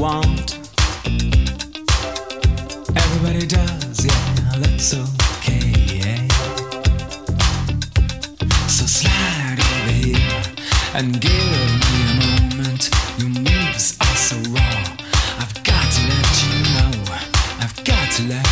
want. Everybody does, yeah, that's okay. yeah. So slide over here and give me a moment. Your moves are so raw. I've got to let you know. I've got to let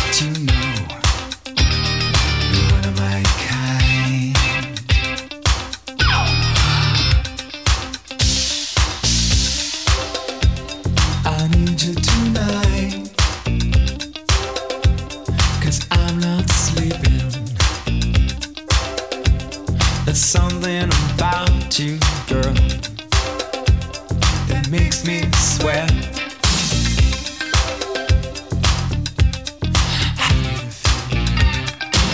There's something about you, girl, that makes me sweat.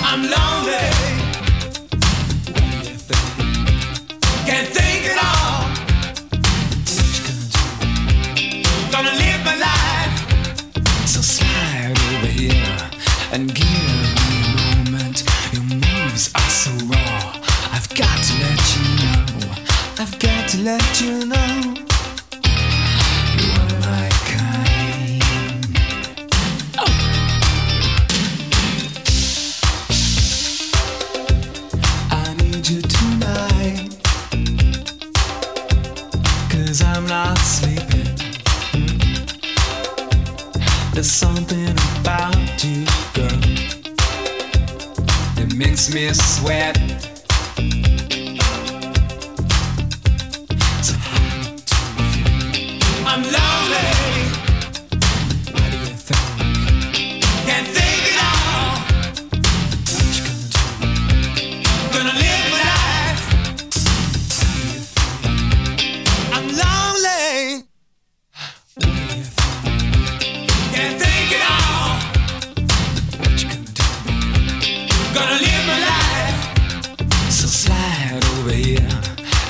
I'm lonely. Can't think at all. Gonna? Live my life. So slide over here and give I've got to let you know. You're my kind. I need you tonight. Cause I'm not sleeping. There's something about you, girl, that makes me sweat.